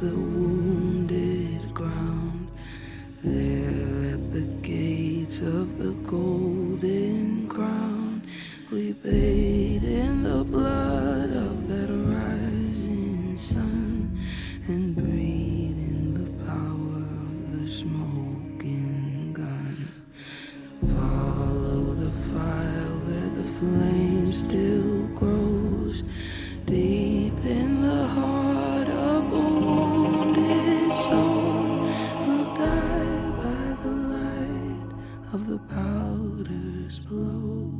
the wounded ground. There at the gates of the golden crown, we bathe in the blood of that rising sun and breathe in the power of the smoking gun. Follow the fire where the flame still of the powder's blow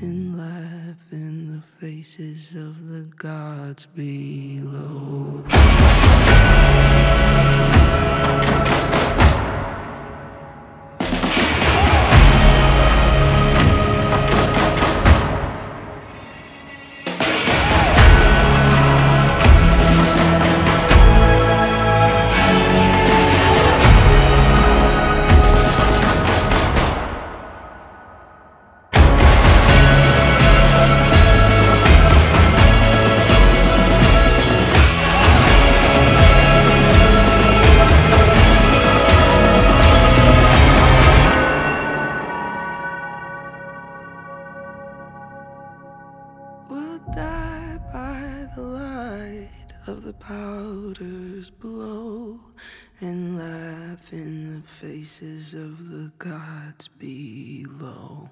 and laugh in the faces of the gods below. Will die by the light of the powder's blow and laugh in the faces of the gods below.